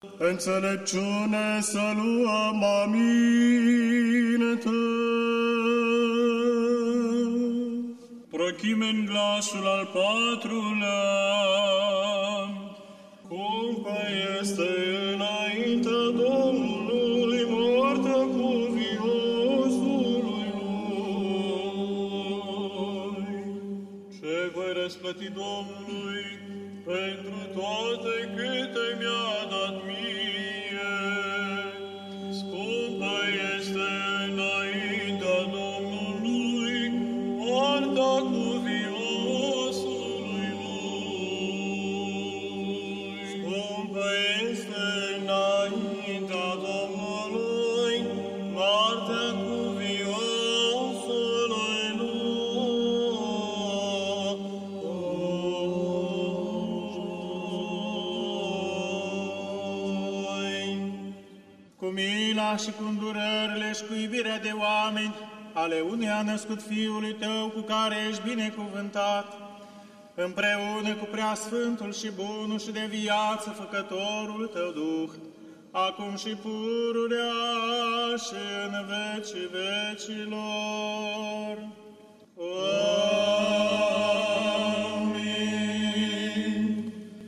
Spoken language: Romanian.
Înțelepciune să luăm aminte. Prochimen glasul al patrulea. Cum este înainte Domnului moartea cuviosului lui. Ce voi răsplăti Domnului pentru toate câte mi-a dat mie. Cu mila și cu îndurările și cu iubirea de oameni, ale unei a născut Fiului Tău cu care ești binecuvântat, împreună cu preasfântul și bunul și de viață făcătorul Tău Duh, acum și pururea și în vecii vecilor. Amin.